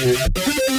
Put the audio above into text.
Yeah.